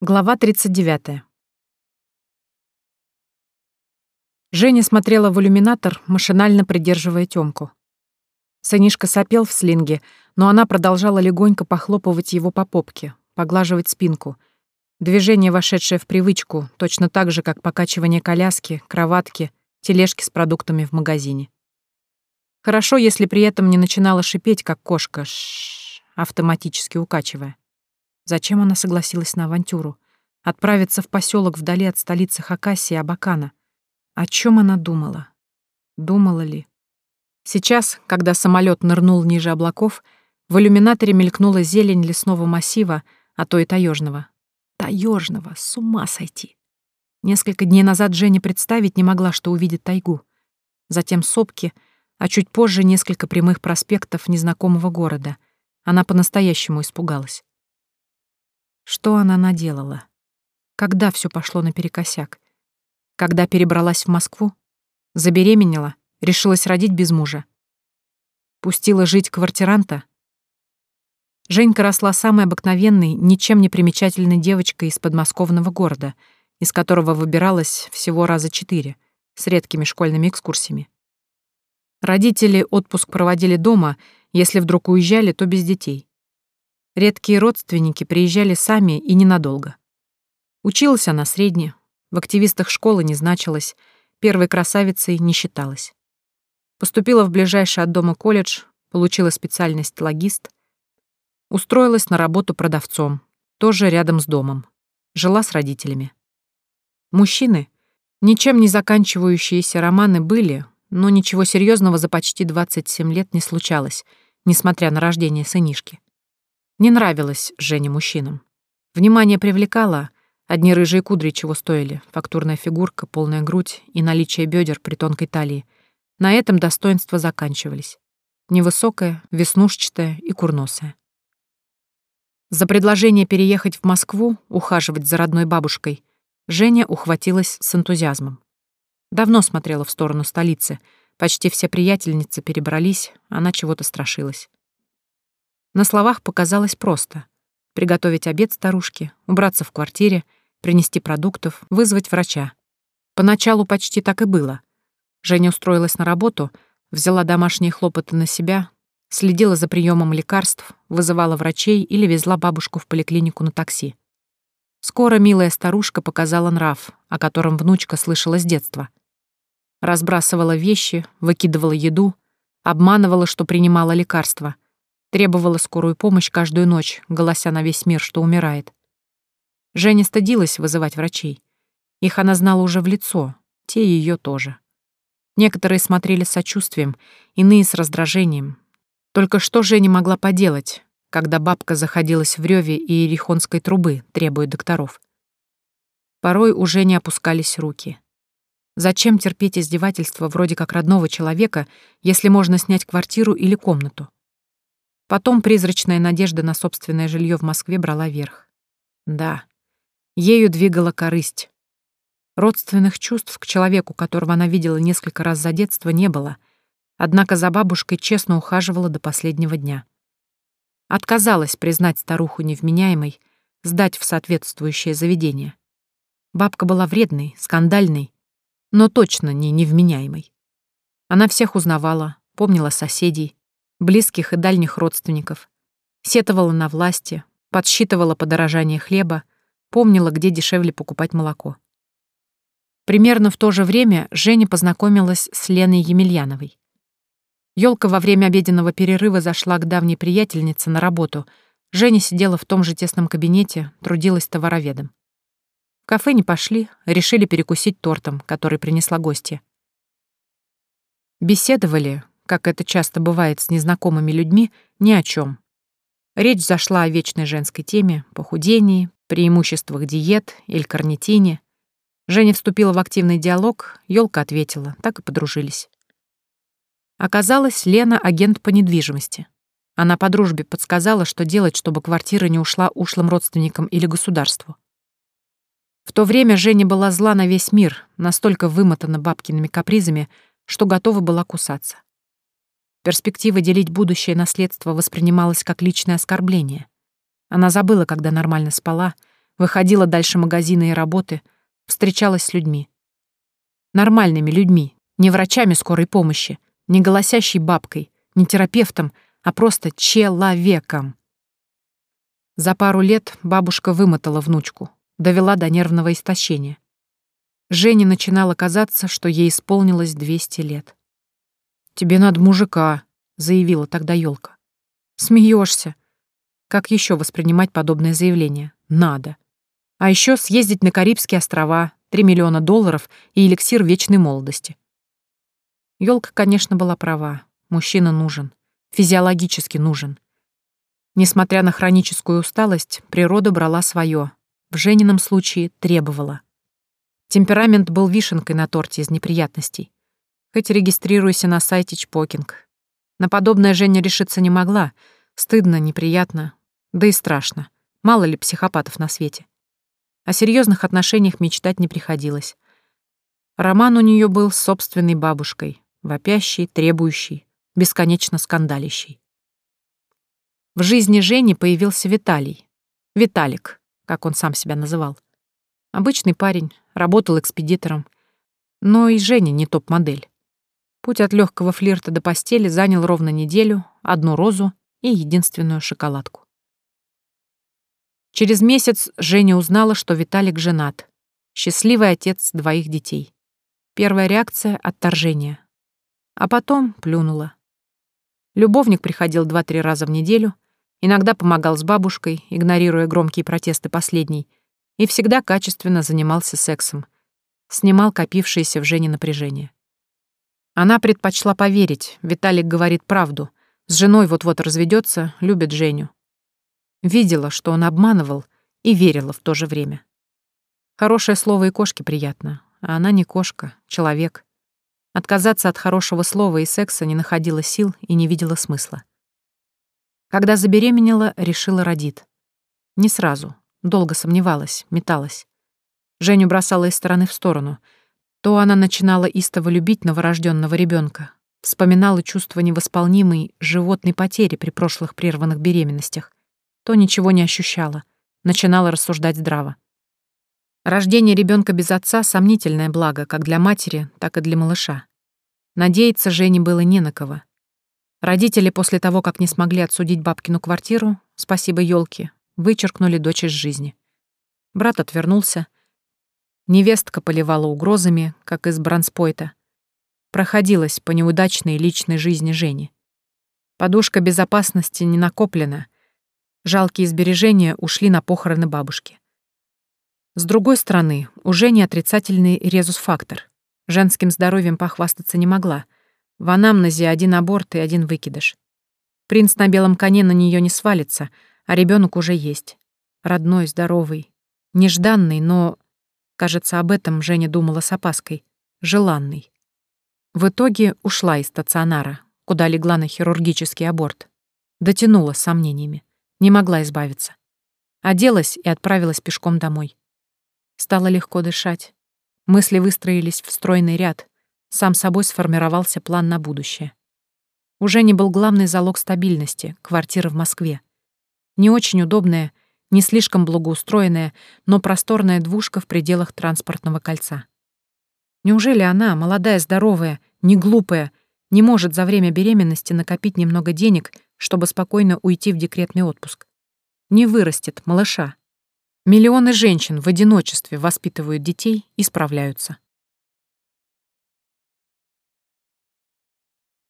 Глава 39. Женя смотрела в иллюминатор, машинально придерживая Тёмку. Сынишка сопел в слинге, но она продолжала легонько похлопывать его по попке, поглаживать спинку. Движение, вошедшее в привычку, точно так же, как покачивание коляски, кроватки, тележки с продуктами в магазине. Хорошо, если при этом не начинала шипеть, как кошка, ш автоматически укачивая. Зачем она согласилась на авантюру? Отправиться в поселок вдали от столицы Хакасии Абакана. О чем она думала? Думала ли? Сейчас, когда самолет нырнул ниже облаков, в иллюминаторе мелькнула зелень лесного массива, а то и таежного. Таежного, с ума сойти. Несколько дней назад Женя представить не могла, что увидит тайгу. Затем сопки, а чуть позже несколько прямых проспектов незнакомого города. Она по-настоящему испугалась. Что она наделала? Когда все пошло наперекосяк? Когда перебралась в Москву? Забеременела? Решилась родить без мужа? Пустила жить квартиранта? Женька росла самой обыкновенной, ничем не примечательной девочкой из подмосковного города, из которого выбиралась всего раза четыре, с редкими школьными экскурсиями. Родители отпуск проводили дома, если вдруг уезжали, то без детей. Редкие родственники приезжали сами и ненадолго. Училась она средне, в активистах школы не значилась, первой красавицей не считалась. Поступила в ближайший от дома колледж, получила специальность логист, устроилась на работу продавцом, тоже рядом с домом. Жила с родителями. Мужчины, ничем не заканчивающиеся романы были, но ничего серьезного за почти 27 лет не случалось, несмотря на рождение сынишки. Не нравилось Жене мужчинам. Внимание привлекало, одни рыжие кудри чего стоили, фактурная фигурка, полная грудь и наличие бедер при тонкой талии. На этом достоинства заканчивались. Невысокая, веснушчатая и курносая. За предложение переехать в Москву, ухаживать за родной бабушкой, Женя ухватилась с энтузиазмом. Давно смотрела в сторону столицы. Почти все приятельницы перебрались, она чего-то страшилась. На словах показалось просто. Приготовить обед старушке, убраться в квартире, принести продуктов, вызвать врача. Поначалу почти так и было. Женя устроилась на работу, взяла домашние хлопоты на себя, следила за приемом лекарств, вызывала врачей или везла бабушку в поликлинику на такси. Скоро милая старушка показала нрав, о котором внучка слышала с детства. Разбрасывала вещи, выкидывала еду, обманывала, что принимала лекарства — Требовала скорую помощь каждую ночь, голося на весь мир, что умирает. Женя стыдилась вызывать врачей. Их она знала уже в лицо, те ее тоже. Некоторые смотрели с сочувствием, иные с раздражением. Только что Женя могла поделать, когда бабка заходилась в реве и ерихонской трубы, требуя докторов? Порой уже не опускались руки. Зачем терпеть издевательства вроде как родного человека, если можно снять квартиру или комнату? Потом призрачная надежда на собственное жилье в Москве брала верх. Да, ею двигала корысть. Родственных чувств к человеку, которого она видела несколько раз за детство, не было, однако за бабушкой честно ухаживала до последнего дня. Отказалась признать старуху невменяемой, сдать в соответствующее заведение. Бабка была вредной, скандальной, но точно не невменяемой. Она всех узнавала, помнила соседей, близких и дальних родственников, сетовала на власти, подсчитывала подорожание хлеба, помнила, где дешевле покупать молоко. Примерно в то же время Женя познакомилась с Леной Емельяновой. Ёлка во время обеденного перерыва зашла к давней приятельнице на работу. Женя сидела в том же тесном кабинете, трудилась товароведом. В кафе не пошли, решили перекусить тортом, который принесла гостья. Беседовали, как это часто бывает с незнакомыми людьми, ни о чем. Речь зашла о вечной женской теме, похудении, преимуществах диет или карнитине. Женя вступила в активный диалог, Ёлка ответила, так и подружились. Оказалось, Лена — агент по недвижимости. Она по дружбе подсказала, что делать, чтобы квартира не ушла ушлым родственникам или государству. В то время Женя была зла на весь мир, настолько вымотана бабкиными капризами, что готова была кусаться. Перспектива делить будущее наследство воспринималась как личное оскорбление. Она забыла, когда нормально спала, выходила дальше магазина и работы, встречалась с людьми. Нормальными людьми, не врачами скорой помощи, не голосящей бабкой, не терапевтом, а просто человеком. За пару лет бабушка вымотала внучку, довела до нервного истощения. Жене начинало казаться, что ей исполнилось 200 лет. «Тебе надо мужика», — заявила тогда елка. Смеешься. Как еще воспринимать подобное заявление? Надо. А еще съездить на Карибские острова, 3 миллиона долларов и эликсир вечной молодости. Ёлка, конечно, была права. Мужчина нужен. Физиологически нужен. Несмотря на хроническую усталость, природа брала свое. В Женином случае требовала. Темперамент был вишенкой на торте из неприятностей. Хоть регистрируйся на сайте Чпокинг. На подобное Женя решиться не могла. Стыдно, неприятно, да и страшно. Мало ли психопатов на свете. О серьезных отношениях мечтать не приходилось. Роман у нее был с собственной бабушкой, вопящий, требующий, бесконечно скандалящий. В жизни Жени появился Виталий. Виталик, как он сам себя называл. Обычный парень, работал экспедитором. Но и Женя не топ-модель. Путь от легкого флирта до постели занял ровно неделю, одну розу и единственную шоколадку. Через месяц Женя узнала, что Виталик женат. Счастливый отец двоих детей. Первая реакция — отторжение. А потом плюнула. Любовник приходил два-три раза в неделю, иногда помогал с бабушкой, игнорируя громкие протесты последней, и всегда качественно занимался сексом, снимал копившееся в Жене напряжение. Она предпочла поверить, Виталик говорит правду. С женой вот-вот разведется, любит Женю. Видела, что он обманывал, и верила в то же время. Хорошее слово и кошке приятно, а она не кошка, человек. Отказаться от хорошего слова и секса не находила сил и не видела смысла. Когда забеременела, решила родит. Не сразу, долго сомневалась, металась. Женю бросала из стороны в сторону. То она начинала истово любить новорожденного ребенка, вспоминала чувство невосполнимой животной потери при прошлых прерванных беременностях, то ничего не ощущала, начинала рассуждать здраво. Рождение ребенка без отца — сомнительное благо как для матери, так и для малыша. Надеяться Жене было не на кого. Родители после того, как не смогли отсудить бабкину квартиру, спасибо елке, вычеркнули дочь из жизни. Брат отвернулся. Невестка поливала угрозами, как из бранспойта. Проходилась по неудачной личной жизни Жени. Подушка безопасности не накоплена. Жалкие сбережения ушли на похороны бабушки. С другой стороны, уже не отрицательный резус-фактор. Женским здоровьем похвастаться не могла. В анамнезе один аборт и один выкидыш. Принц на белом коне на нее не свалится, а ребенок уже есть. Родной, здоровый. Нежданный, но... Кажется, об этом Женя думала с опаской. Желанный. В итоге ушла из стационара, куда легла на хирургический аборт. Дотянула с сомнениями. Не могла избавиться. Оделась и отправилась пешком домой. Стало легко дышать. Мысли выстроились в стройный ряд. Сам собой сформировался план на будущее. Уже не был главный залог стабильности — квартира в Москве. Не очень удобная, не слишком благоустроенная, но просторная двушка в пределах транспортного кольца. Неужели она, молодая, здоровая, не глупая, не может за время беременности накопить немного денег, чтобы спокойно уйти в декретный отпуск? Не вырастет малыша, Миллионы женщин в одиночестве воспитывают детей и справляются.